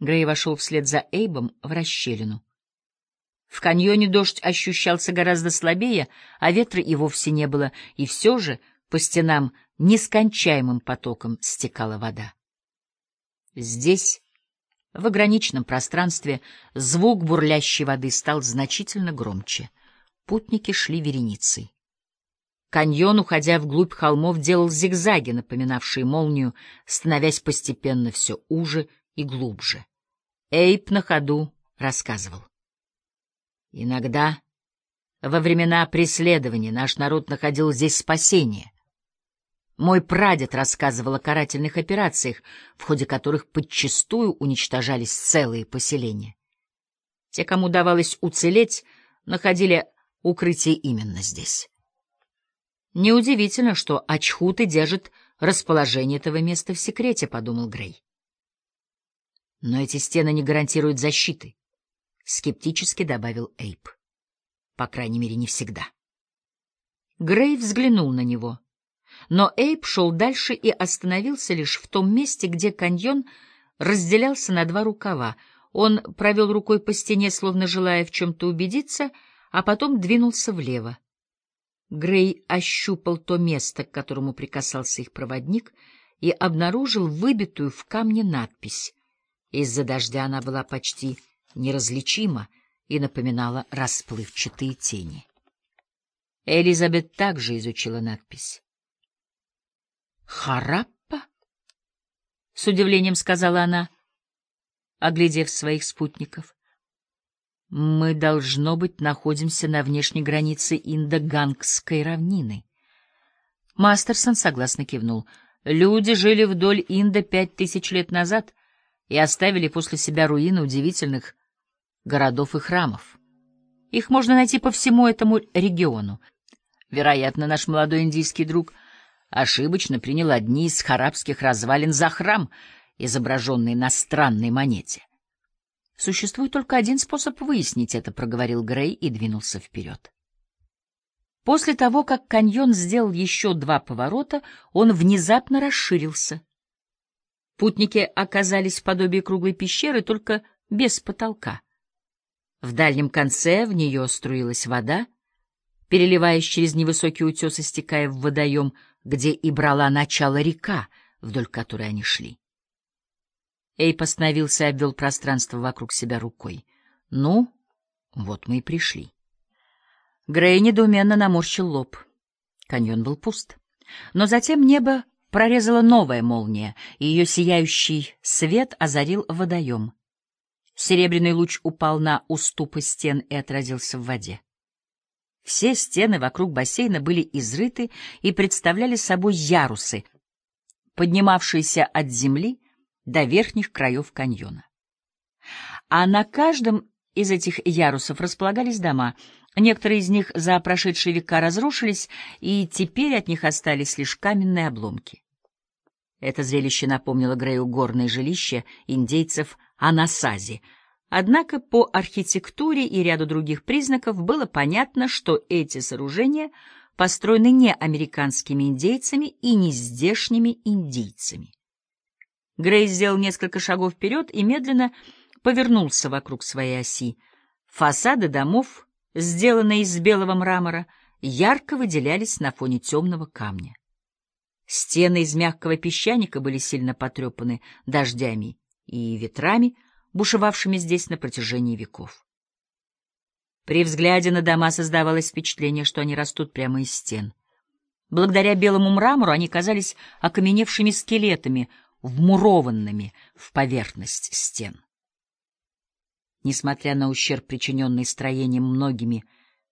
Грей вошел вслед за Эйбом в расщелину. В каньоне дождь ощущался гораздо слабее, а ветра и вовсе не было, и все же по стенам нескончаемым потоком стекала вода. Здесь, в ограниченном пространстве, звук бурлящей воды стал значительно громче. Путники шли вереницей. Каньон, уходя вглубь холмов, делал зигзаги, напоминавшие молнию, становясь постепенно все уже и глубже. Эйп на ходу рассказывал. Иногда, во времена преследования, наш народ находил здесь спасение. Мой прадед рассказывал о карательных операциях, в ходе которых подчистую уничтожались целые поселения. Те, кому удавалось уцелеть, находили укрытие именно здесь. Неудивительно, что Ачхуты держат расположение этого места в секрете, — подумал Грей. Но эти стены не гарантируют защиты, — скептически добавил Эйп. По крайней мере, не всегда. Грей взглянул на него, но Эйп шел дальше и остановился лишь в том месте, где каньон разделялся на два рукава. Он провел рукой по стене, словно желая в чем-то убедиться, а потом двинулся влево. Грей ощупал то место, к которому прикасался их проводник, и обнаружил выбитую в камне надпись. Из-за дождя она была почти неразличима и напоминала расплывчатые тени. Элизабет также изучила надпись. «Хараппа?» — с удивлением сказала она, оглядев своих спутников. Мы, должно быть, находимся на внешней границе Индо-Гангской равнины. Мастерсон согласно кивнул. Люди жили вдоль Инда пять тысяч лет назад и оставили после себя руины удивительных городов и храмов. Их можно найти по всему этому региону. Вероятно, наш молодой индийский друг ошибочно принял одни из харабских развалин за храм, изображенный на странной монете. Существует только один способ выяснить это, проговорил Грей и двинулся вперед. После того, как каньон сделал еще два поворота, он внезапно расширился. Путники оказались в подобии круглой пещеры, только без потолка. В дальнем конце в нее струилась вода, переливаясь через невысокий утес и стекая в водоем, где и брала начало река, вдоль которой они шли. Эйп остановился и обвел пространство вокруг себя рукой. «Ну, вот мы и пришли». Грей недоуменно наморщил лоб. Каньон был пуст. Но затем небо прорезала новая молния, и ее сияющий свет озарил водоем. Серебряный луч упал на уступы стен и отразился в воде. Все стены вокруг бассейна были изрыты и представляли собой ярусы, поднимавшиеся от земли до верхних краев каньона. А на каждом из этих ярусов располагались дома. Некоторые из них за прошедшие века разрушились, и теперь от них остались лишь каменные обломки. Это зрелище напомнило Грею горное жилище индейцев Анасази. Однако по архитектуре и ряду других признаков было понятно, что эти сооружения построены не американскими индейцами и не здешними индейцами. Грей сделал несколько шагов вперед и медленно повернулся вокруг своей оси. Фасады домов, сделанные из белого мрамора, ярко выделялись на фоне темного камня. Стены из мягкого песчаника были сильно потрепаны дождями и ветрами, бушевавшими здесь на протяжении веков. При взгляде на дома создавалось впечатление, что они растут прямо из стен. Благодаря белому мрамору они казались окаменевшими скелетами, вмурованными в поверхность стен. Несмотря на ущерб, причиненный строением многими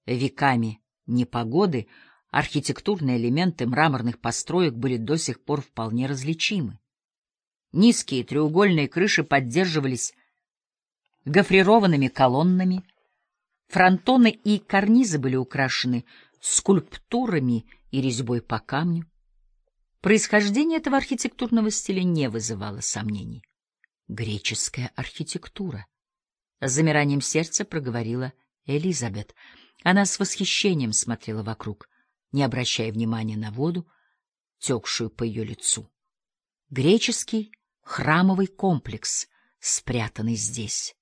веками непогоды, архитектурные элементы мраморных построек были до сих пор вполне различимы. Низкие треугольные крыши поддерживались гофрированными колоннами, фронтоны и карнизы были украшены скульптурами и резьбой по камню. Происхождение этого архитектурного стиля не вызывало сомнений. Греческая архитектура. С замиранием сердца проговорила Элизабет. Она с восхищением смотрела вокруг, не обращая внимания на воду, текшую по ее лицу. Греческий храмовый комплекс спрятаны здесь.